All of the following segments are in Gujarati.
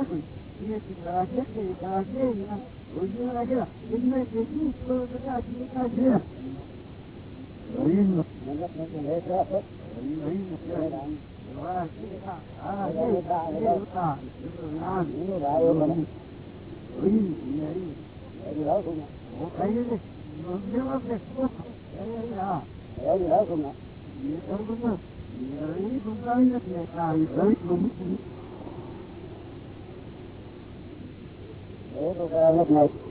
нахуй. Нет, это ответственность, это ответственность. Узнавая, понимаете, что это так, не так, нет. Видно. Thank you. એવું તો બરાબર નથી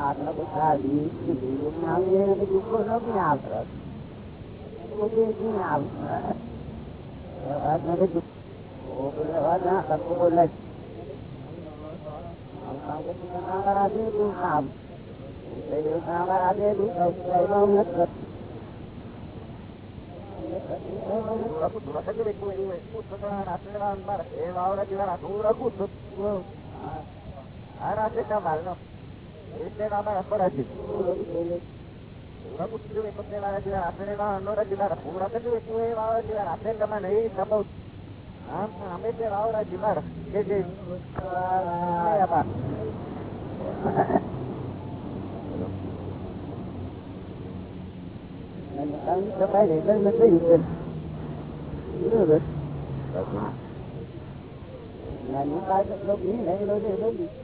આપણે ખાધી દુઃખો નથી આપણે વ્યવહાર ના સરખો બોલે રાખું છું આ રાખે માલ નો ઉત્તેવામાં અપરાજી પૂછ્યું એક વખતે વાળા જેવા આપણે વાળા ન રજવાડા હું રખડ્યું એટલું એ વાળા જેવા આપણે તમે નહીં કપાવ આમ અમે તે વાવડા જીવાર કે જે નાની બાળક લોક નહીં નહીં રોજે રોજી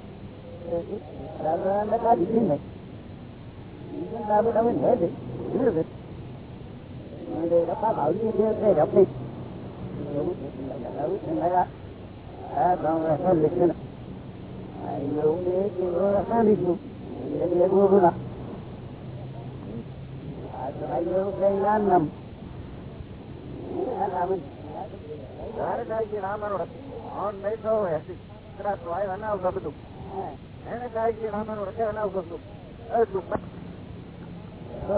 ભારત રાજ્ય રામ રોડ ઓન નહીં થવું હશે ગુજરાત આવ્યા ના બધું એને કહે કે રામાનો હશે એના ઉપર એટલું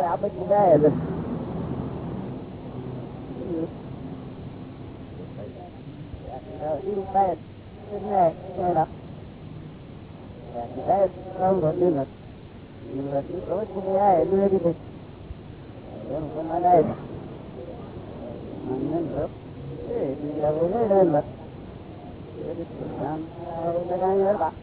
આ બધું જાય Thank you.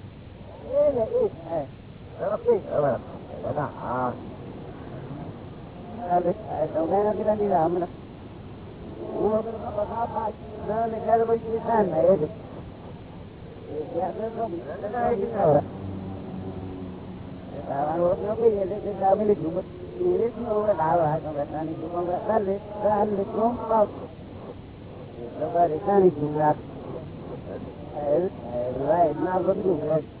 એ ને એ Right, now look at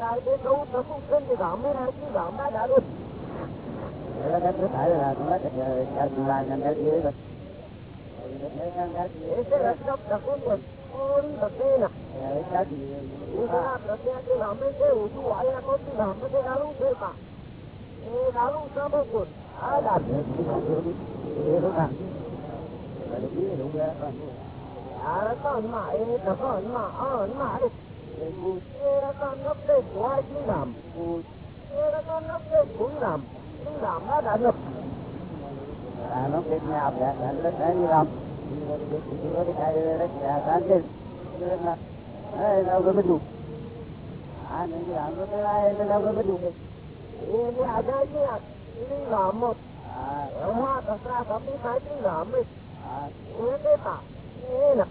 ai đến đâu nó cũng trên cái gọng đấy thôi chứ gọng nó đã luôn đó cái nước thải là nó là là nhanh cái dưới rồi Thế là sốc đặc quân rồi, quân đặc kê nè. Thế là đặc kê, cái làm mấy cái ủ chú là có cái làm mấy cái đá lúc thế mà. Cái đá lúc sao bao quần, ai đạt. Thế lúc nào? Thế lúc nào? Thế lúc nào? Thế lúc nào? Thế lúc nào? Thế lúc nào? Thế lúc nào? Thế lúc Erakannatteen laajinam. Erakannatteen kuinam. Kuinam adanut. Anokitni abdakannat laajinam. Ivoodi kaayeret yaasantin. Ei nauka bedu. Anani anokitni laajinam nauka bedu. Ini adanya ini lamot. Rumah kasra tapi kaji lamit. Ini tak. Ini nak.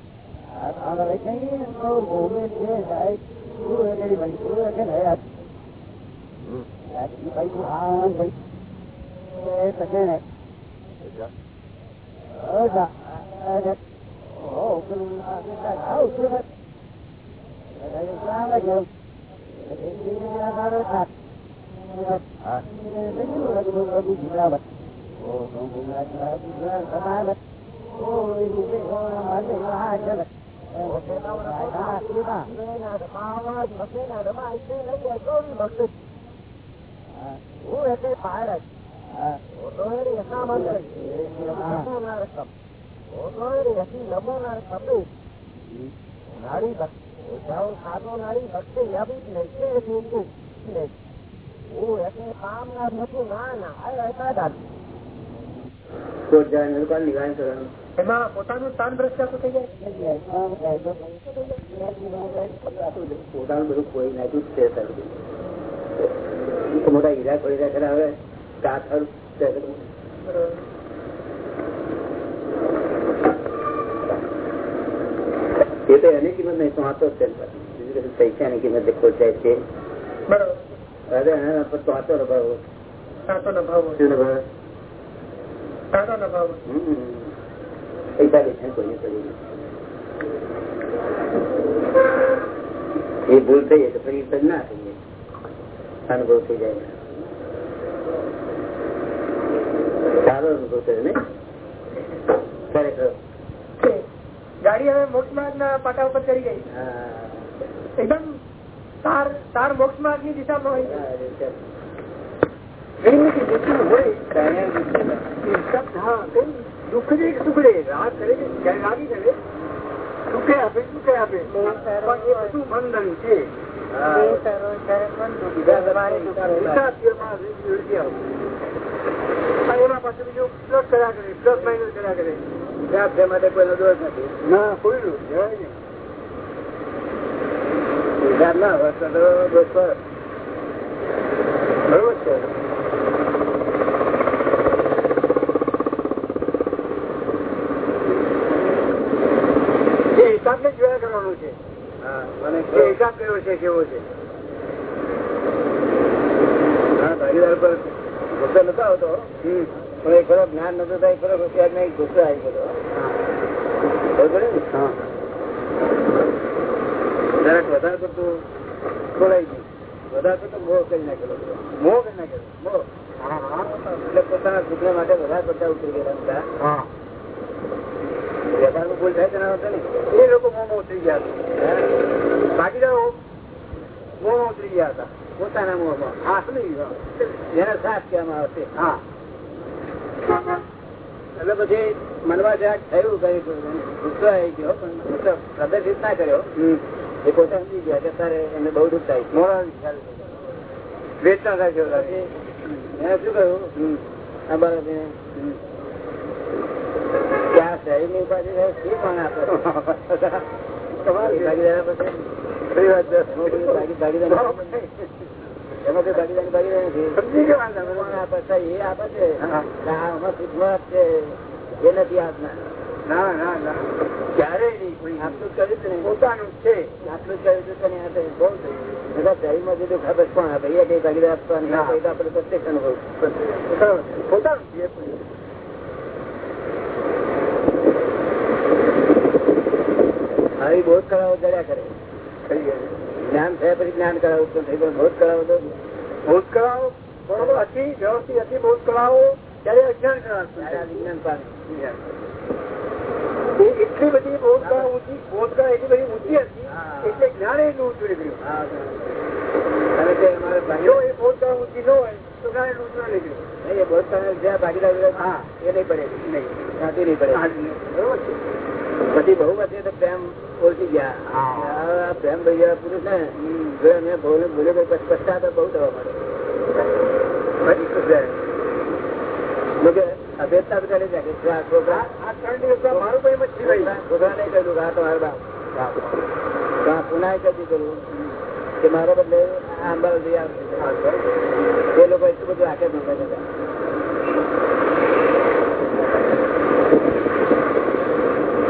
I think it's so moment here, right? Who are anybody? Who are can I ask? That's the way to hand, right? Yes, I can. Oh, that. Oh, how should I? I just found like him. I didn't think I had a cat. Huh? I didn't think you were going to grab it. Oh, don't go back to that. Oh, it's a big one. I'm going to hide it. હું એટલે બહાર જ એટલા માટે રકમ નારી ખાતો નારી હું એટલે કામ ના ના ના આ દાદા જવાનું કોણ નિવારણ કરવાનું એમાં પોતાનું સ્થાન ભ્રષ્ટાતું થઈ જાય? પોતાનું બધું કોઈ નાખ્યું છે સારું. મોટા હીરા ખરા હવે કાથર એ તો એની કિંમત નહીં તો આ તો છે પૈસાની કિંમત ખોટાય છે. બરોબર. હવે એના પર તો આતો રભાવો આતો નભાવ. નભાવ હમ. પૈસા પૈસા કોઈ કરી એ ભૂલ થઈ તો પછી ના થઈ અનુભવ થઈ જાય. સારો અનુભવ થયો ને? ખરેખર ગાડી હવે મોક્ષ માર્ગ ના પાટા ઉપર ચડી ગઈ. એકદમ તાર તાર મોક્ષ માર્ગની દિશામાં. હોય દુઃખી કાંઈ કઈ પાછું બીજું પ્લસ કર્યા કરે પ્લસ માઇનસ કર્યા કરે માટે કોઈનો દોષ નથી ના નહીં ના તો તો દોષ બરોબર છે એ હિસાબને જ જોયા કરવાનો છે હા, મને કેવો છે કેવો છે? ભાગીદાર પર ગુસ્સો નતો આવતો. પણ એક ખરો જ્ઞાન નતું થાય ખરો હોશિયાર નહીં ગુસ્સો આવી ગયો ખબર પડે ને? જરાક વધારે પડતું ખોલાઈ ગયું વધારે પડતું મોહ કરી નાખેલો. મોહ કરી નાખેલો. મોહ. એટલે પોતાના છોકરા માટે વધારે પડતા ઉતરી ગયા હતા ભૂલ થાય તેના હતો એ લોકો મોંમાં ઉતરી ગયા હતા. ભાગીદારો મોંમાં ઉતરી ગયા હતા. પોતાના મોહમાં આસલી જેને સાથ કહેવામાં આવશે. હા. એટલે પછી મનમાં જ્યાં થયું કઈ ગુસ્સો આવી ગયો પણ ગુસ્સો પ્રદર્શિત ના કર્યો. એ પોતે સમજી ગયા કે તારે એને બહુ દુઃખ થાય. મોડા વેચના થાય છે. એને શું કહ્યું? આ બાળકને કે આ શરીરની ઉપાધિ છે, પણ આપે તમારી ભાગીદાર આપવાની સહી છે. એમાં કોઈ ભાગી- ભાગીદાર નથી. એમાં કોઈ ભાગીદાર ભાગીદાર નથી. સમજી ગયા વાંધા. પણ નહીં. આપે છે, એ છે. હા. કે આ આમાં સુખમાં છે. એ નથી આપના. ના ના ના. ક્યારેય નહીં. કોઈ આટલું જ કર્યું હતું ને પોતાનું જ છે. આટલું જ કર્યું હતું તને આપે. બહુ થયું બધા શરીરમાં જે દુઃખ આપે છે એ કઈ આપવા નહીં આપે એ તો આપણે પ્રત્યક્ષ અનુભવ. પોતાનું આવી જ કરાવો કર્યા કરે. જ્ઞાન થયા પછી જ્ઞાન કરાવો ઉત્પન્ન થઈ ગયું. જ કરાવો તો ભૂતકળાઓ બરોબર હતી વ્યવસ્થિત હતી ભૂતકળાઓ ત્યારે અજ્ઞાન વિજ્ઞાન પામે. એટલી બધી ભૂતકળા ઊંચી ભૂતકળા એટલી બધી ઊંચી હતી એટલે જ્ઞાન એટલું ઊંચું નીકળ્યું. જો એ ભૂતકળા ઊંચી ન હોય તો જ્ઞાન એટલું ઊંચું નીકળ્યું. નહીં, એ જ્યાં ભાગીદાર હા. એ નહીં પડે. નહીં. ત્યાંથી નહીં પડે. બરોબર છે. પછી બહુ વચ્ચે તો પ્રેમ ઓળખી ગયા. પ્રેમ ભાઈ ગયા પુરુષ ને જો એમને ભૂલે ભૂલે પછી બહુ થવા મળે અભેદતા બધા લઈ કે છોકરા આ આ ત્રણ દિવસમાં મારું પણ મચ્છી ભાઈ. છોકરા નહીં કહ્યું કે આ બાપ. પુના કહી દીધું કે મારા બદલે આ અંબાજી આવશે એ લોકો એટલું બધું રાખે જ નતા જતા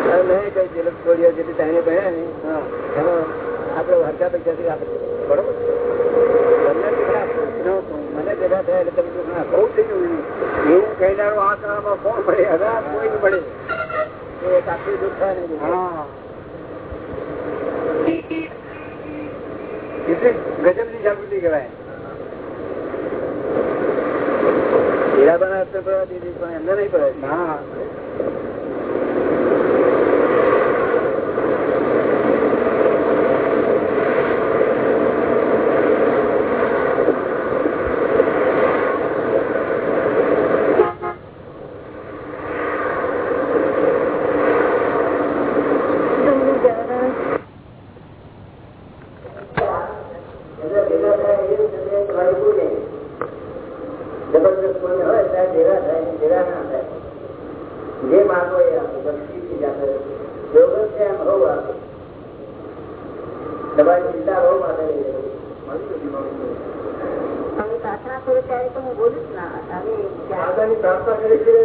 હવે મેં કઈ જે લોકો છોડીઓ જેટલી ટાઈમે ભણ્યા ને હા. આપણે હરકા પૈસાથી આપે બરોબર? તમને દુઃખ. મને ભેગા થયા એટલે તમે દુઃખ બહુ થઈ ગયું. એવું કહેનારો આ કાળમાં કોણ પડે? હવે કોઈ પડે. એ એક દુઃખ થાય ને. હા. જાગૃતિ કહેવાય. હીરાબાના પડવા દીધી પણ એમને નહીં પડે હા.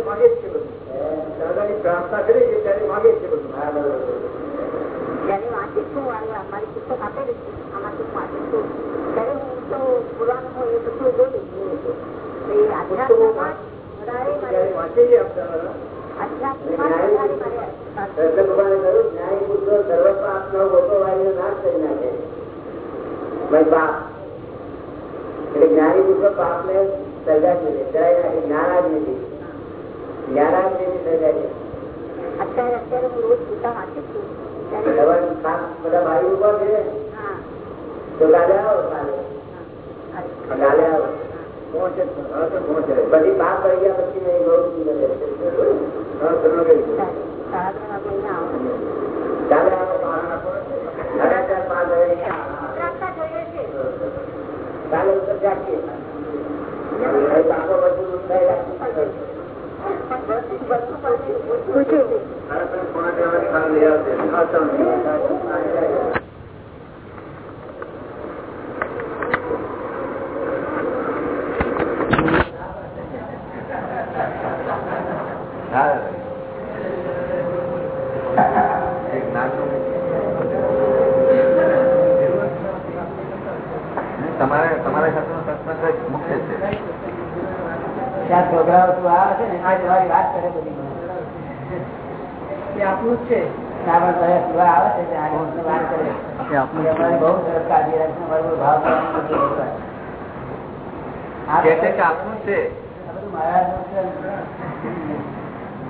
પ્રાર્થના કરી છે માગે જ છે બધું. દાદાની પ્રાર્થના કરી છે ત્યારે માગે છે બધું. હા બરોબર. વાંચીશ અમારી પુસ્તક આપેલી છે આમાંથી ત્યારે હું તો હોય એ બધું આધ્યાત્મમાં ત્યારે ભગવાને કહ્યું ન્યાય પુત્ર સર્વ પાપનો મોટો વાયુ નાશ કરી નાખે. ભાઈ પાપ. એટલે જ્ઞાની પુત્ર પાપને સર્જાવી દે ચડાવી નાખે અત્યારે અત્યારે હું રોજ ગીતા વાંચું છું તમારે બધા ભાઈ ઉપર છે તો કાલે આવો કાલે કાલે આવો બધી પાપ કરી ગયા પછી કાલે આવો કાલે ઉત્તર જાગીએ. ભાઈ બધું પૂછ્યું તમારે તમારા સાથેનો પ્રશ્ન કંઈક મુખ્ય છે ત્યાં છોકરાઓ તું આવે છે ને આ તમારી વાત કરે. બધી આપનું જ છે.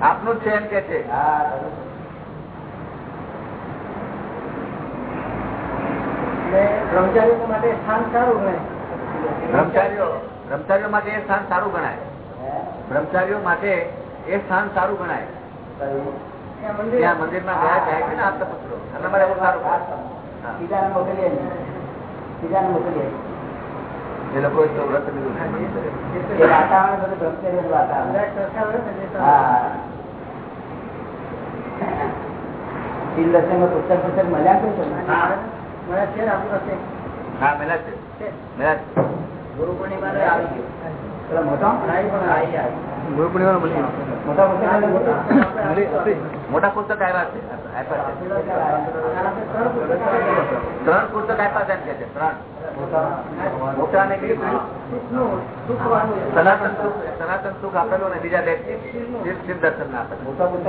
આપનું જ છે. એમ કે છે. બ્રહ્મચારીઓ માટે સ્થાન સારું ગણાય. બ્રહ્મચારીઓ બ્રહ્મચારીઓ માટે એ સ્થાન સારું ગણાય? બ્રહ્મચારીઓ માટે એ સ્થાન સારું ગણાય? ત્યાં મંદિર ત્યાં મંદિરમાં ગયા જાય છે ને આપતા પુત્રો એના માટે સારું બીજાને મોકલીએ બીજાને મોકલીએ. એ લોકો વ્રત લીધું એ વાતાવરણ બધું બ્રહ્મચર્યનું વાતાવરણ. કદાચ સરકાર હોય ને જે હા. શીલ દર્શનમાં પુસ્તક પુસ્તક મળ્યા છે તમને? છે ને આપણી પાસે? હા મેલા છે. મેલા છે. ગુરુ પૂર્ણિમા આવી ગયું. મોટો? પુસ્તક? આવ્યા છે. ત્રણ પુસ્તક આપ્યા છે. એમ કે છે. ત્રણ. મોટા. સુખવાનું સનાતન સુખ સનાતન સુખ આપેલું અને બીજા શિવ દર્શન ના આપેલું. મોટા પુસ્તક.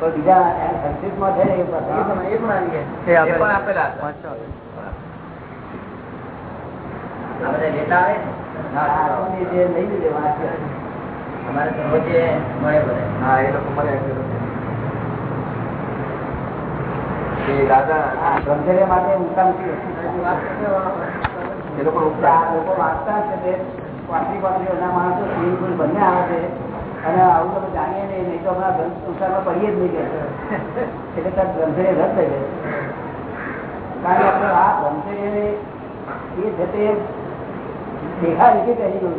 પણ બીજા એમ અમારે તો રોજે મળે બધે. હા એ લોકો એ દાદા બ્રહ્મચર્ય માટે છે. એ લોકો લોકો વાંચતા છે. તે પાટલી પાંત્રી માણસો સ્વિમિંગ પુલ બંને આવે છે. અને આવું તમે જાણીએ નહીં નહીં તો હમણાં ગ્રંથ સંસારમાં પડીએ જ નહીં કે. એટલે ત્યાં ગ્રંથે રદ થઈ જાય. કારણ કે આપણે આ ગ્રંથે એ છે તે દેખા રીતે કહી ગયું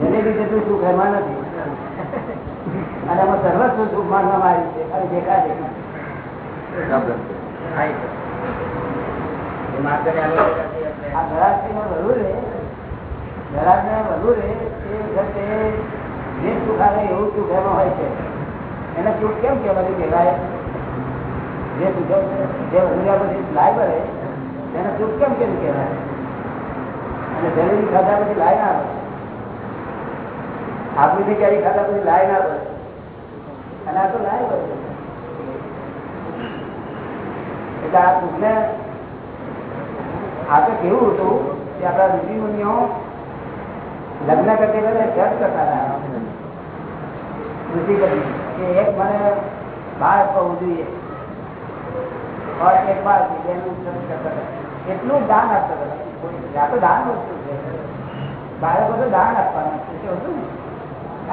જેને લીધે તું સુખ એમાં નથી. અને આમાં સર્વસ્વ સુખ માનવામાં આવ્યું છે. ખાલી દેખા દેખા આ ઘરાકીને વધુ રે. તે વખતે જે સુખ આવે એવું સુખ એમાં હોય છે. એને સુખ કેમ કહેવાય? કહેવાય જે સુખ જે વધુ લાય ભરે એને સુખ કેમ કેમ કહેવાય? અને જલેબી ખાધા પછી લાય ના ભરે આપણી કેરી ખાધા પછી લાય ના ભરે અને આ તો લાય ભરે એટલે આ દુઃખને આ તો કેવું હતું કે આપણા ઋષિ મુનિઓ લગ્ન કરતી વખતે જજ કરતા હતા. ઋષિ કરી કે એક મને બાર આપવું જોઈએ. એક બાર બેનું જજ કરતા હતા. એટલું દાન આપતા આ તો દાન વસ્તુ છે. બાળકો તો દાન આપવાના શું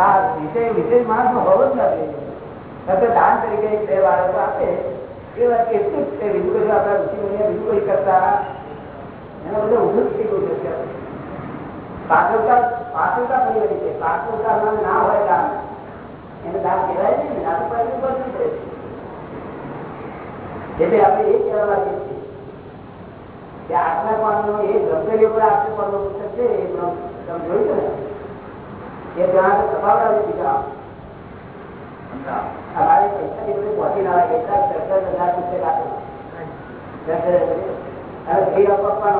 આ વિષય વિશેષ માણસ નો હોવો જ નથી દાન તરીકે બે બાળકો આપે, એ વાત એટલું જ છે. બીજું કશું આપણા ઋષિ મુનિઓ બીજું કોઈ કરતા એના બધું ઊભું જ થઈ ગયું છે પાત્રતા પાત્રતા ગઈ છે? પાકુકામાં ના હોય દાન. એને દાન કહેવાય છે ને. દાન છે. એટલે આપણે એ કહેવા માંગીએ કે આત્મા પામનો એ બ્રહ્મચર્ય પર આત્મા પામનો પુસ્તક છે એ તમે જોયું ને? એ ત્યાં અમારે પૈસા પહોંચી ના આવે એટલા દસ હજાર પુસ્તક આપે અને ફી આપવાનો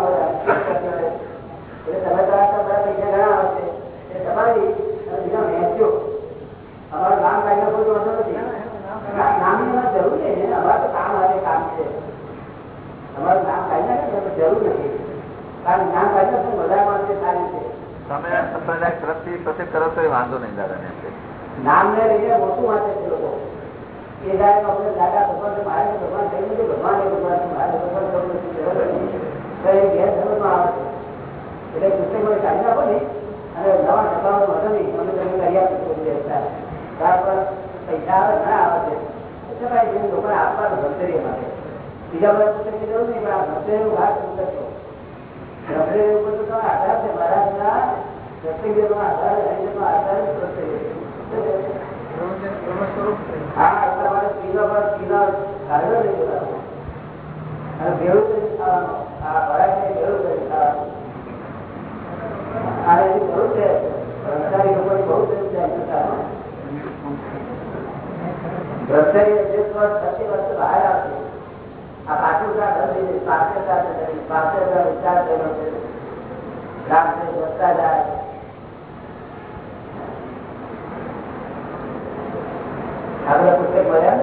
એટલે તમે તમારા તો બધા પૈસા ઘણા આવશે એ તમારી બીજા વહેંચજો અમારું નામ કાઢીને કોઈ વાંધો નથી. નામની જરૂર છે અમારે તો કામ આવે કામ છે. અમારું નામ કાઢી નાખે ને જરૂર નથી. કારણ નામ કાઢી નાખે બધા માણસે સારી છે. તમે સંપ્રદાય તરફથી પ્રત્યેક કરો તો એ વાંધો નહીં દાદા ને નામને લઈને મોટું વાંચે છે લોકો. એ જાય આપણે દાદા ભગવાન મારે ભગવાન થઈ નથી ભગવાન ભગવાન મારે ભગવાન થવું નથી. તો એ ગેરસમજમાં આવે છે. એટલે પુસ્તક કાઢી નાખો ને અને નવા ટકાવાનો વધો નહીં અમે તમે કરી આપીશું પૈસા આવે ના આવે. છે તો છતાંય જેમ લોકોને આપવાનું ભક્તરીય માટે. બીજા બધા પુસ્તકની જરૂર નહીં પણ ભક્તરીનું ભાગ પુસ્તક ભક્તરી ઉપર તો આધાર છે, મહારાજના ના આધાર હરિજનનો આધાર. હા માટે પીલો પર પીલો કાઢો નહીં બોલાવો. અને ભેળું કરી ખાવાનું. આ ભરાઈને ભેળું કરી ખાવાનું. આ બહુ છે ભ્રષ્ટાચારી લોકોની બહુ છે પ્રતિ બહાર આવશે આ પાછું પાછળ ત્યાં વિચાર થયેલો છે રામદેવ ભ્રષ્ટાચાર આગળ પુસ્તક મળ્યા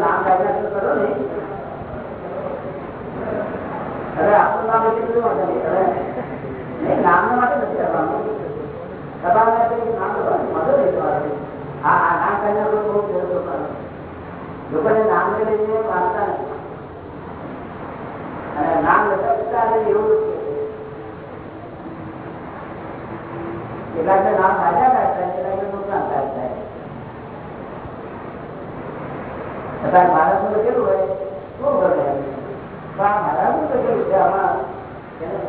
નામ કરો ને હવે આપણું નામ એટલે બધું વાંધો નહીં. હવે માટે નથી કરવાનું નહીં તમારે આ આ નામ બહુ લઈને અને નામ લખતા આવે એવું નામ ફાયદા અત્યારે માણસનું લખેલું હોય શું કરે તો આ મહારાજનું લખેલું છે આમાં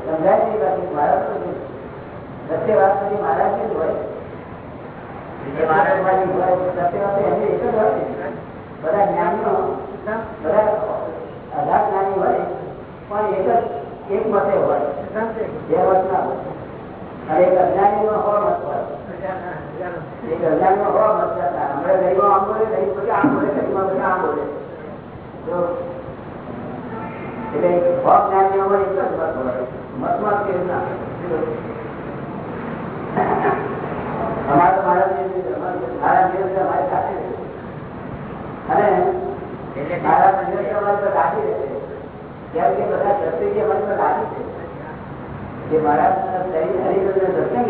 સમજાય નહીં બાકી છે. સત્ય વાત પછી મહારાજ ને હોય. હોય જ હોય ને. બધા જ્ઞાની હોય એક જ હોય. મત ના હોય. મત હોય. એક અજ્ઞાનીનો સો મત હતા બોલે દહીં પછી આમ બોલે બોલે. તો એટલે સો જ્ઞાનીઓમાં એક જ મત હોય. મતમાં કેવું ના અમારે તો મારા અમારી સાથે અને અમારી પર રાખી રહેશે કેમ કે બધા સત્સંગી અમારી પર રાખી છે જે મારા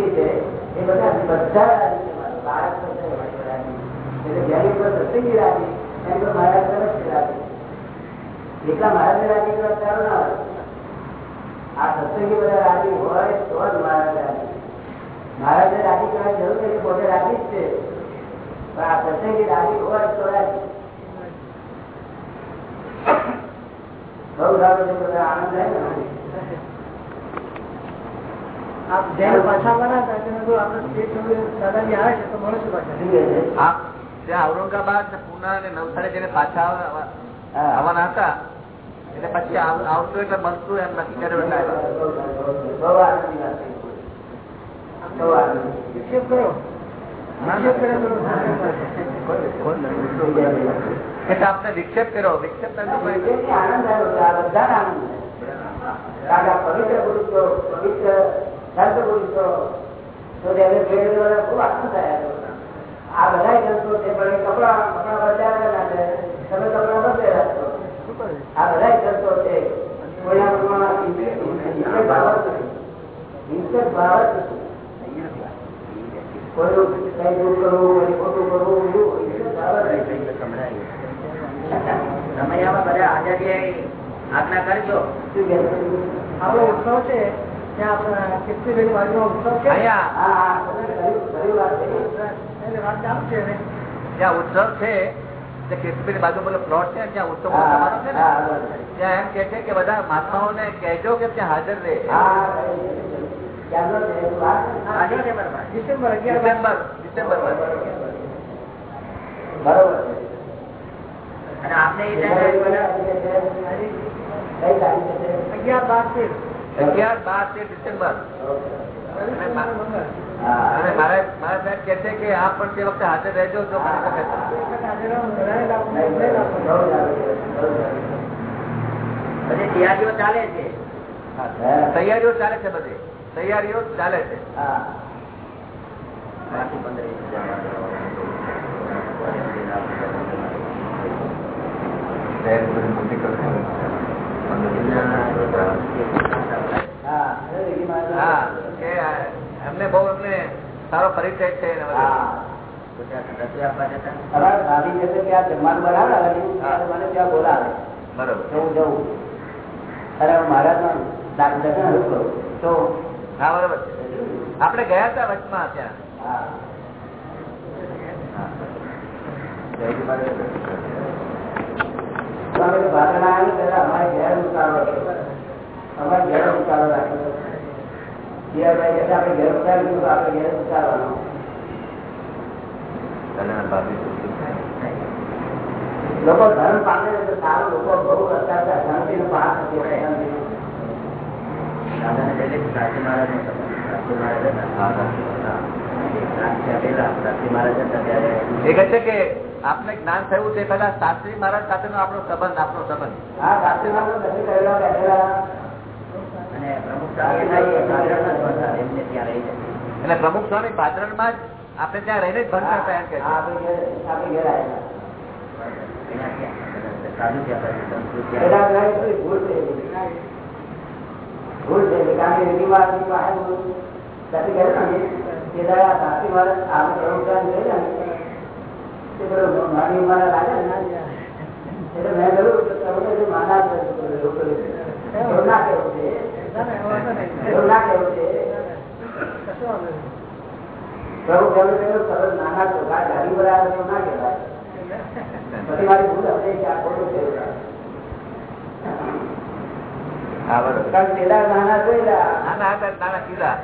છે એ બધા બધા. બાળક. એટલે પર મહારાજ તરફ મહારાજ ચાલો ના હોય આ સત્સંગી બધા રાજી હોય તો જ મહારાજ રાજી મહારાજને રાજી કરવાની જરૂર નથી પોતે રાજી જ છે? પણ આ પ્રસંગે રાજી હોય તો બહુ સારું છે બધા આનંદ થાય ને? આપ પાછા આવવાના હતા તેને તો આપણે સ્ટેટ દાદાજી આવે છે તો મળીશું પાછા. જોઈએ છે. આ ત્યાં ઔરંગાબાદ પુના ને નવસારી જઈને પાછા આવવાના હતા? એટલે પછી આવતું એટલે બનતું એમ નક્કી કર્યું એટલે છે. બહુ આનંદ. વિક્ષેપ કર્યો વિક્ષેપ તો તો પવિત્ર પુરુષો, પવિત્ર સંત પુરુષો, તો તેને ખૂબ આખું થયા આ બધા ગ્રંથો છે પણ કપડા કપડા બદલ્યા છે તમે કપડા બદલેલા છો આ બધા ગ્રંથો છે ભાવ જ ભાવ. કોઈનું કઈ દૂર કરવું કોઈ ખોટું કરવું એવું હિંસક ભાવ જ નથી. સમયમાં બધા આચાર્ય આજ્ઞા કરજો? આપણો ઉત્સવ છે ત્યાં બાજુનો ઉત્સવ છે. ઉત્સવ જે બાજુ બોલો પ્લોટ છે ત્યાં ઉત્સવ તમારો છે ને? ત્યાં એમ કે છે કે બધા મહાત્માઓને કહેજો કે ત્યાં હાજર રહે. હા, ક્યારનો છે? વાત? આજે છે ડિસેમ્બર ડિસેમ્બર ડિસેમ્બર બરોબર અને આપને એ ટાઈમે કઈ તારીખે છે? અગિયાર બાર તેર અગિયાર બાર તેર ડિસેમ્બર અને મા- હા. અને મારા મારા સાહેબ કે છે કે આપ પણ તે વખતે હાજર રહેજો જો બની શકે તો. નહીં, બહુ સારું છે, બહુ સારું છે. બધી તૈયારીઓ ચાલે છે હા. તૈયારીઓ ચાલે છે બધી તૈયારીઓ ચાલે છે. એમને બહુ એમને સારો પરિચય છે બરાબર તે હું. જઉં અરે મહારાજ દર્શન કરું. તો હા બરોબર છે આપણે ગયા હતા વચમાં ત્યાં હા તો અમે તો ભાષણ આવ્યું ત્યારે અમારે ઘેર ઉતારો હતો. અમારે ઘેર ઉતારો રાખ્યો હતો. જીયાભાઈ કહેતા આપણે ઘેર ઉતારીશું તો આપણે ઘેર ઉતારવાનો લોકો ધર્મ પામે ને તો સારું લોકો બહુ અત્યારે શાંતિનો પાસ થશે શાંતિનો. દાદાને પહેલે સાચી મહારાજ નો સાચી મહારાજ હતા સાચી આપેલા સાચી મહારાજ હતા ત્યારે એ કહે છે કે આપને જ્ઞાન થયું તે પેલા શાસ્ત્રી મહારાજ સાથેનો આપણો સંબંધ આપણો સંબંધ. હા શાસ્ત્રી અને પ્રમુખ સ્વામી હતા માં જ આપણે ત્યાં રહીને જ ભણતા હતા એમ કે છે. એના ભૂલ થઈ ગઈ કારણ કે રીતિવાદની પાસે હું નથી ને? તે દાડે આ શાસ્ત્રી મહારાજ પ્રવૃત્તિ જોયેલા ને તે પેલો નાની ઉંમરના લાગે ને? એટલે મેં કહ્યું કે તમે જો માના એવું ના કેવું છે. એવું ના કહેવું છે. પ્રભુ કહ્યું સરસ નાના છોકરા ગાડી પર આવે તો ના કહેવાય. પછી મારી ભૂલ હશે કે આ ખોટું છે. હા બરોબર કારણ કે પેલા નાના જોયેલા નાના હતા નાના કીધા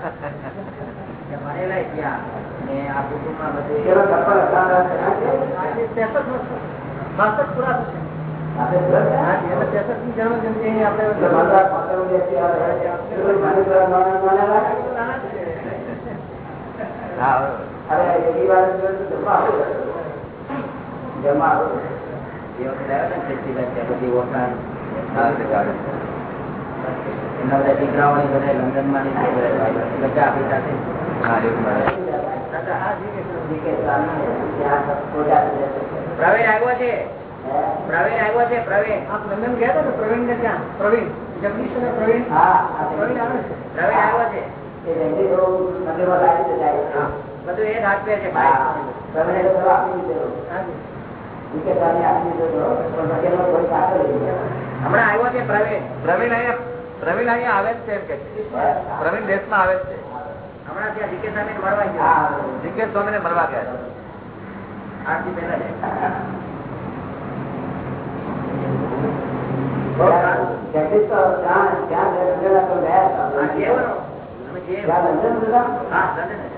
ભણેલા ત્યાં અને આ કુટુંબમાં બધું પેલો ચપ્પલ હતા પૂરા થશે આપણે જોયું છે? એટલે ત્રેસઠની જન્મ જયંતિ અહીં આપણે એટલે મારા પાછળ બેસી આવે. પેલું નાની પેલા નાના નાના લાગે. નાના જ છે. અરે એવી વાર જોયું તો જમવા આવું. જમવા આવું. એ વખતે આવ્યા ને ફેસ્ટિવલ ત્યાં બધી ઓળખાણ. એમના બધા દીકરાઓની બધા લંડનમાં બધા આપણી સાથે હા એવું બરાબર. ઠીક છે. પ્રવીણ આવ્યો છે પ્રવીણ આવ્યો છે પ્રવીણ આપ લંડન ગયા હતા પ્રવીણ ને ત્યાં પ્રવીણ જગદીશ અને પ્રવીણ હા પ્રવીણ આવે છે પ્રવીણ આવ્યો છે. બધું એ છે ભાઈ આપી દીધેલો. હમણાં આવ્યો છે પ્રવીણ પ્રવીણ અહીંયા પ્રવીણ અહીંયા આવે જ છે એમ કે છે. પ્રવીણ દેશમાં આવે જ છે હમણાં ત્યાં જીકે સામે મળવા ગયો હા. જીકેશ સ્વામીને મળવા ગયા છે. આરતી પહેલા છે જગદીશ તો ત્યાં ત્યાં લંડન તો ગયા હતા. હા, કેવડો? અમે જે- ત્યાં લંડન હતા? હા, લંડન જ.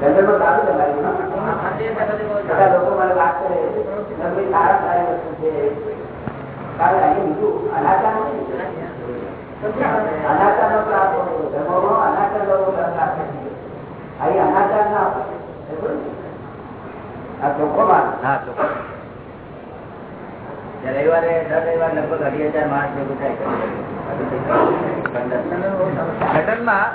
લંડનમાં સારું છે ભાઈ હા, મંદિર છે બધું બહુ બધા સારું. લોકો મને વાત કરે નવી સારા સારી વસ્તુ છે કારણ અહીં બીજું. અનાચાર નથી. અનાચાર નો ત્રાસ હોય ધર્મોમાં અનાચાર લોકો ત્રાસ નથી. અહીં અનાચાર ના હોય. બરોબર ને? આ ચોખ્ખો માલ હા ચોક્કસ ત્યાં રવિવારે દર રવિવારે લગભગ અઢી હજાર માણસ ભેગું થાય લંડનમાં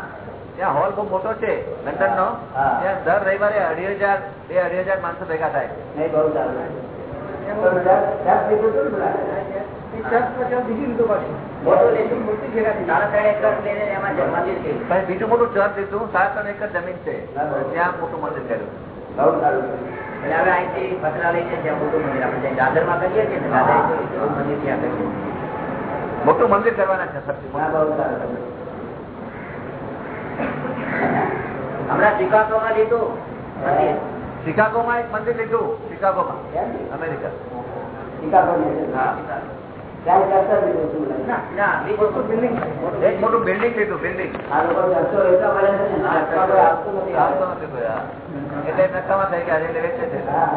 ત્યાં હોલ બહુ મોટો છે. લંડન નો ત્યાં દર રવિવારે અઢી હજાર બે અઢી હજાર માણસો ભેગા થાય. નહીં બહુ સારું બીજી મોટું ચર્ચ લીધું સાત ત્રણ એકર જમીન છે. ત્યાં મોટું મંદિર કર્યું બહુ સારું એટલે હવે અહીંથી પતરા લઈને ત્યાં મોટું મંદિર આપણે દાદરમાં કરીએ છીએ ને દાદા એવું મંદિર ત્યાં કરીએ મોટું મંદિર કરવાના છે સારું. હમણાં શિકાગોમાં લીધું મંદિર. શિકાગોમાં એક મંદિર લીધું. શિકાગોમાં કેમ? અમેરિકા શિકાગો ની અંદર. હા. ક્યાંય કરતા જ નહીં શું લાગે. ના એક મોટું બિલ્ડિંગ લીધું બિલ્ડિંગ આ લોકો જલસો એટલા મળે છે ને. નાચમાં કોઈ આવતું નથી આવતો નથી કોઈ આ. એટલે નકામા થઈ ગયા છે એટલે વેચે છે. હા.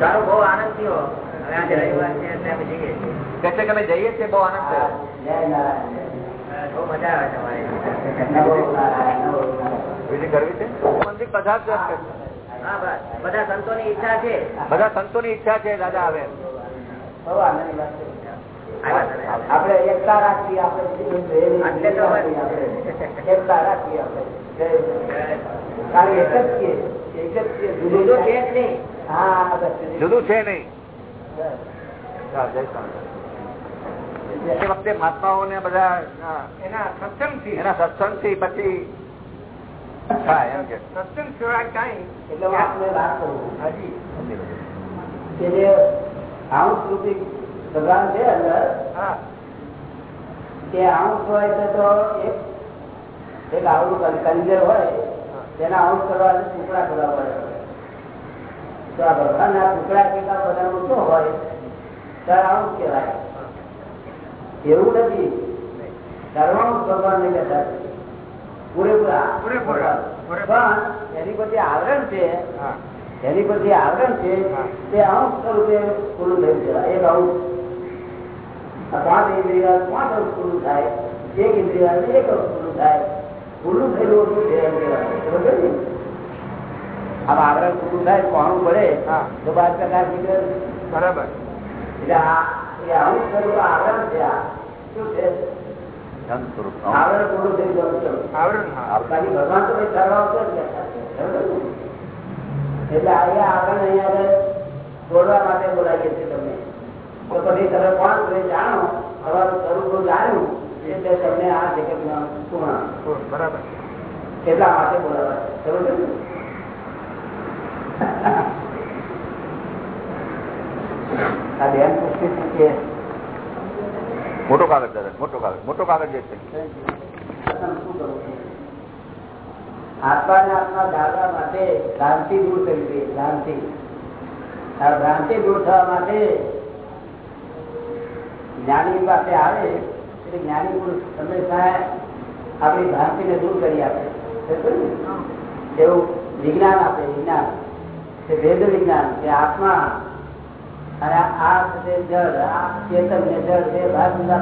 સારું બહુ આનંદ થયો. હવે આજે રવિવાર છે એટલે અમે જઈએ છીએ. કે છે કે અમે જઈએ છીએ બહુ આનંદ થયો. બધા સંતોની ઈચ્છા છે. બધા સંતોની ઈચ્છા છે દાદા આવે. આપણે એકતા રાખવી આપણે. એકતા. કારણ કે એક જ છીએ. એક જ છીએ. જુદું છે. નહીં. હા જુદું છે. નહીં. જય સ્વામી. એ વખતે મહાત્માઓને બધા એના એના સત્સંગથી એના સત્સંગથી પછી સત્સંગ સિવાય કઈ. એટલે વાત કરું. હાજી. જે ભગવાન છે અંદર કે આઉન્સ હોય તો એક એક આવડું કંજર હોય તેના આઉન્સ કરવા ટુકડા કરવા પડે. તો આ ભગવાનના ટુકડા કેટલા બધા ઊંચો હોય? ત્યારે આઉન્સ કહેવાય. એવું નથી. કરવાનું ભગવાન નહીં કહેતા પૂરેપૂરા. પૂરેપૂરા. પૂરેપૂરા. પણ એની પછી આવરણ છે એની પછી આવરણ છે તે અંશ સ્વરૂપે પૂરું થયું છે. એક અંશ પાંચ ઇન્દ્રિય પાંચ અંશ પૂરું થાય એક ઇન્દ્રિય એક અંશ પૂરું થાય. પૂરું થયેલું શું છે બરોબર ને? આમ આવરણ પૂરું થાય કોણું પડે હા. તો બાદ પ્રકાર બરાબર. એટલે આ અંશ સ્વરૂપ આવરણ છે આ. શું છે? આવરણ પૂરું થઈ ગયું આવરણ બાકી ભગવાન તો કઈ સર્વાંશ જ કહેતા છે. બરોબર ને? એટલે અહીંયા આગળ અહીંયા આગળ માટે બોલાવીએ છીએ તમને. તો પછી તમે કોણ છો જાણો. તમારું સ્વરૂપ જાણ્યું એટલે તમને આ જગતમાં પૂર્ણ, બરાબર. એટલા માટે બોલાવા છે બરોબર ને? આ બેન પૂછતી હતી કે મોટો કાગળ દાદા મોટો કાગળ મોટો કાગળ જે છે? આત્માને આત્મા માટે ભ્રાંતિ દૂર ભ્રાંતિ. ભ્રાંતિ થવા માટે જ્ઞાની પાસે આવે એટલે જ્ઞાની પુરુષ હંમેશા આપણી ભ્રાંતિને દૂર કરી આપે. એવું વિજ્ઞાન આપે વિજ્ઞાન. વેદ વિજ્ઞાન કે આત્મા. અને આ છે જળ, આ જળ બે ભાગ જુદા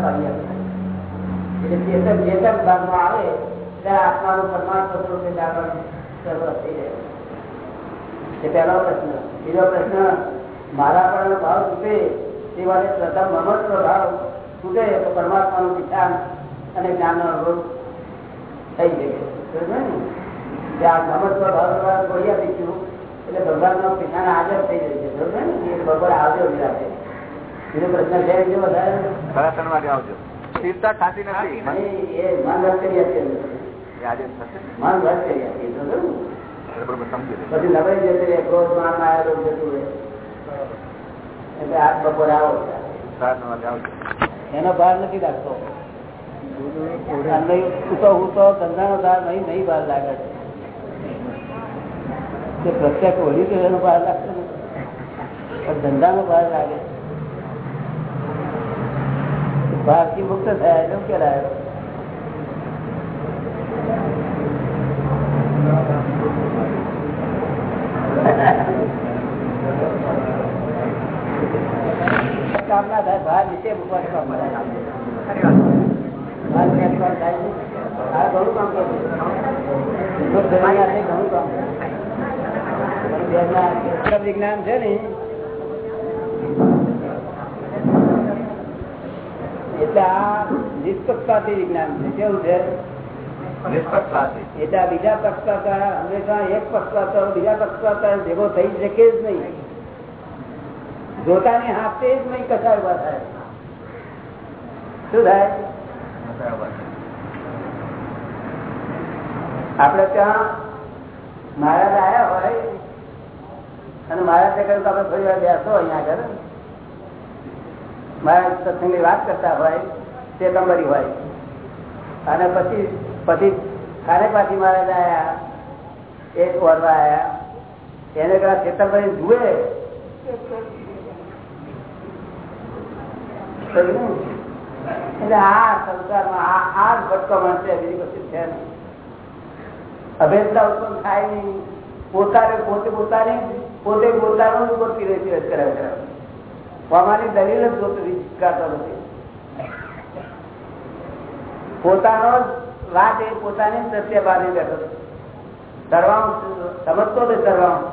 એટલે ચેતન ચેતન ભાગમાં આવે ત્યારે આત્માનું પરમાત્મા સ્વરૂપે પહેલો પ્રશ્ન. બીજો પ્રશ્ન, મારા પણ ભાવ તૂટે તે માટે પ્રથમ મમત્વ ભાવ તૂટે, તો પરમાત્માનું વિધાન અને જ્ઞાનનો અનુભવ થઈ? જે આ મમત્વ ભાવ દ્વારા છોડી આપીશું એટલે ભગવાનનો નો હાજર થઈ જશે બરોબર ને? બપોરે આવજો નિરાતે બીજો પ્રશ્ન છે બીજો વધારે આવજો. સ્થિરતા ખાતી નથી. એ મન રદ કરી આપીએ મન કરી પછી જતી રહે ક્રોધ માન જતું રહે. એટલે આજ બપોરે આવો. એનો ભાર નથી રાખતો ઉતો ઉતો ધંધાનો ભાર નહીં નહીં ભાર લાગે છે. તે પ્રત્યક્ષ વળી ગયો એનો ભાર લાગતો નથી ધંધાનો ભાર લાગે ભારથી મુક્ત થયા એટલે ઉકેલાયો કામ ના થાય બહાર નીચે. બહાર છે. આ ઘણું કામ કરે છે. હિંમત ધરીને આપણે ઘણું કામ કરે છે. અને બેના ક્ષેત્ર વિજ્ઞાન છે ને એટલે આ નિષ્પક્ષપાતી વિજ્ઞાન છે. કેવું છે? એટલે બીજા પક્ષપાતા હંમેશા એક પક્ષપાતા બીજા પક્ષપાતા ભેગો થઈ શકે જ નહીં. જોતાની હાથે જ નહીં કસાય ઊભા થાય. શું થાય? આપડે ત્યાં મહારાજ આયા હોય અને મહારાજે કહ્યું કે આપણે થોડી વાર બેસો અહીંયા આગળ. મહારાજ સત્સંગની વાત કરતા હોય, તે કંબરી હોય. અને પછી પછી ખાને પાછી મહારાજ આયા. એક વરવા આયા. એને કદાચ ચેતનભાઈ જુએ? એટલે આ સંસારમાં આ જ ભટકો મળશે બીજી કશું છે નહીં. અભેદતા ઉત્પન્ન થાય નહીં. પોતાને પોતે પોતાની પોતે પોતાનો ઉપરથી રહેતી કરાવે કરાવે. અમારી દલીલ જ જોતો પોતાનો વાત એ પોતાની સત્ય બાંધી બેઠો સમજતો નથી સર્વાંશ.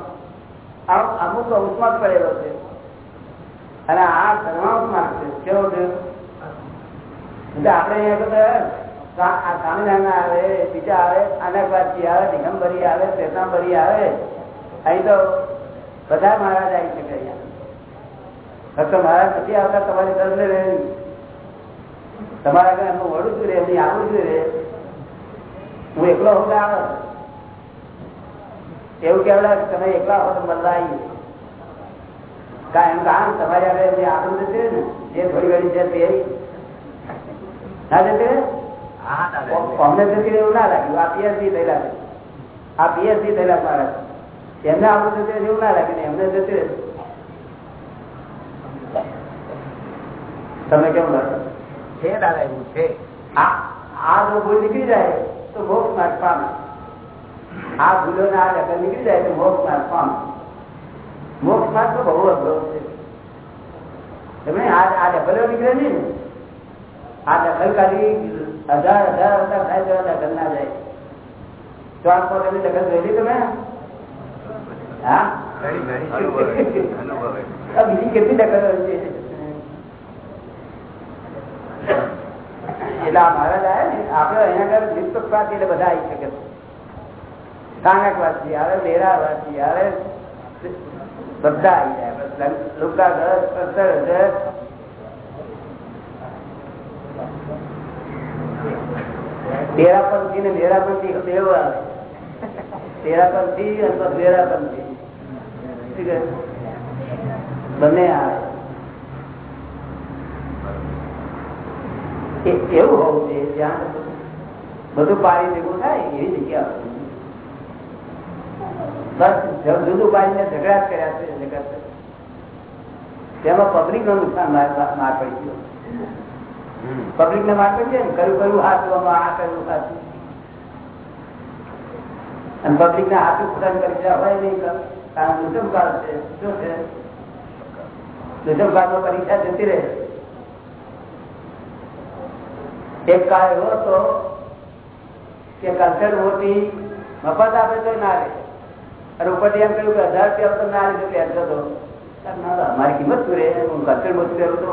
આમ અમુક અંશમાં જ પડેલો છે. અને આ સર્વાંશમાં છે. કેવો છે? આપણે અહીંયા સ્વામિનારાયણ આવે, બીજા આવે અનાકવાદજી આવે, દિગંબરી આવે શ્વેતાંબરી આવે. અહીં તો બધા મહારાજ આવી શકે અહીંયા ફક્ત મહારાજ નથી આવતા તમારી તરફ રહે તમારા આગળ એમનું વડું જ રે એમની આવું છું રે. હું એકલો હું આવે. એવું કેવડા તમે એકલા હો તો આવી કારણ કારણ તમારી આગળ એમની આવું છે ને જે થોડી ઘડી છે તે ના જતી અમને જતી એવું ના લાગ્યું. આ પીએચડી થયેલા છે. આ પીએચડી થયેલા મારા એમને આપણું જતી એવું ના લાગ્યું એમને જતી તમે કેમ લાગે? છે દાદા એવું છે. આ આ જો ભૂલ નીકળી જાય તો મોક્ષ માર્ગ પામે. આ ભૂલો ના આ દખલ નીકળી જાય તો મોક્ષ માર્ગ પામે. મોક્ષ માર્ગ તો બહુ અઘરો છે. તમે આ આ દખલો નીકળે નહીં ને? આ દખલ ખાલી હજાર હજાર અવતાર થાય તો દખલ ના જાય. તો આ પોતાની દખલ જોઈ તમે હા ઘણી ઘણી અનુભવે અનુભવે આ બીજી કેટલી દખલ હોય છે એટલે આ મહારાજ આવ્યા ને આપડે અહીંયા આગળ નિષ્પક્ષપાત એટલે બધા આવી શકે છે કાનકવાસી આવે લેરાવાસી આવે બધા આવી જાય લુકા દસ પંદર હજાર તેરાપંથી ને મેરાપંથી બેવ આવે તેરાપંથી અથવા મેરાપંથી બંને આવે. એવું હોવું જોઈએ જ્યાં બધું પાણી ભેગું થાય એવી જગ્યા બસ જુદું પાડીને ઝઘડા જ કર્યા છે ઝઘડા તેમાં પબ્લિક નો નુકસાન માર પડી ગયું. પબ્લિક ને માર પડી જાય ને કયું કયું હાથ આ કયું હાથું અને પબ્લિક ને હાથું પ્રદાન કરી હોય નહીં કારણ દુષમ કાળ છે. શું છે? પરીક્ષા જતી રહે. એક કાળ એવો હતો કે કલ્ચર મોટી મફત આપે તો ના રહે અને ઉપરથી એમ કહ્યું કે હજાર રૂપિયા તો ના લીધું કેમ તો મારી કિંમત શું રે હું કલ્ચર મોટું રહ્યો તો.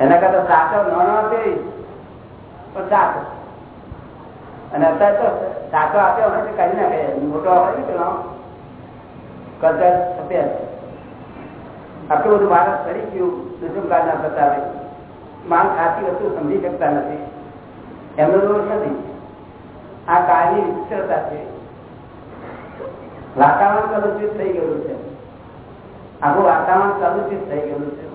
એના કરતા સાચો ન આપે પણ સાચો અને અત્યારે તો સાચો આપ્યો હોય કાઢી નાખે. મોટો હોય ને પેલો. કલ્ચર સફેદ આટલું બધું માણસ કરી ગયું દુષ્મ કાળના બતાવે માલ ખાતી વસ્તુ સમજી શકતા નથી. એમનો દોષ નથી. આ કાળની વિસ્તરતા છે. વાતાવરણ કલુષિત થઈ ગયું છે. આખું વાતાવરણ કલુષિત થઈ ગયું છે.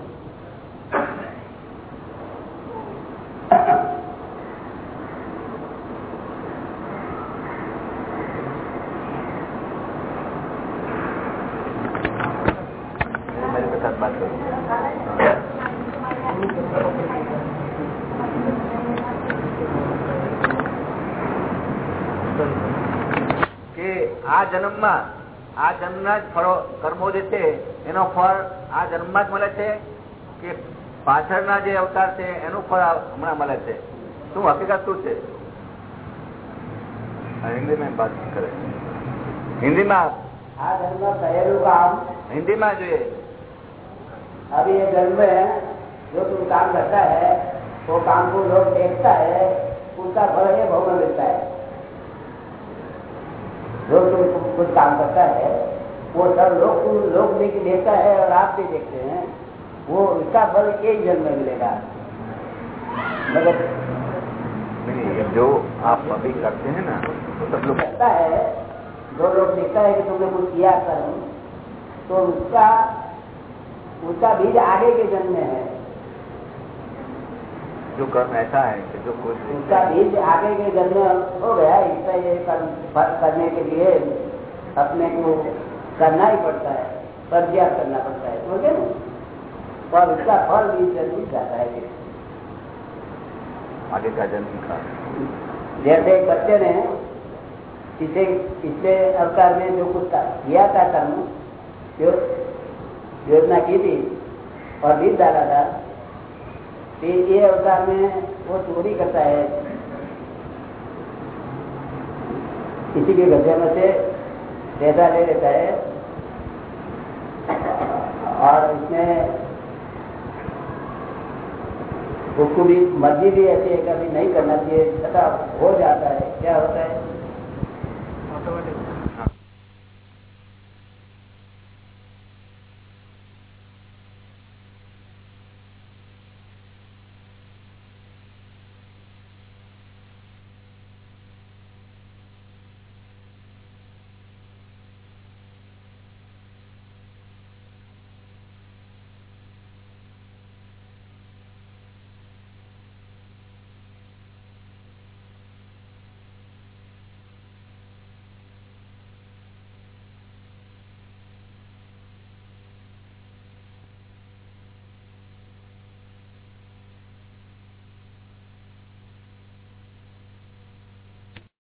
આ જન્મના જ ફળો કર્મો જે છે એનો ફળ આ જન્મમાં જ મળે છે કે પાછળના જે અવતાર છે એનું ફળ આ હમણાં મળે છે શું હકીકત શું છે આ હિન્દીમાં વાત કરે હિન્દીમાં આ જન્મ કહેલું કામ हिंदी में જોઈએ अभी ये जन्म है जो तुम काम करता है वो काम को लोग देखता है उसका फल ये भोग में मिलता है जो तुम कुछ काम करता है वो सब लोग लोग भी देखता है और आप भी देखते हैं वो उसका फल एक जन्म में मिलेगा। मगर नहीं जो आप अभी करते हैं ना तो सब लोग करता है जो लोग देखता है कि तुमने कुछ किया कर्म तो उसका उसका बीज आगे के जन्म में है। जो कर्म ऐसा है कि जो कुछ उसका बीज आगे के जन्म हो गया इसका ये कर्म करने के लिए अपने को करना ही पड़ता है प्रत्याग करना पड़ता है समझे ना? और उसका फल भी जल्दी जाता है आगे का जन्म का। जैसे एक बच्चे ने इसे पिछले अवतार में जो कुछ किया था कर्म जो योजना की थी और बीत डाला था फिर ये अवतार में वो चोरी करता है। किसी के गड्ढे में से पैसा ले लेता है। और इसमें उसको भी मर्ज़ी भी ऐसी है कभी नहीं करना चाहिए, तथा हो जाता है। क्या होता है?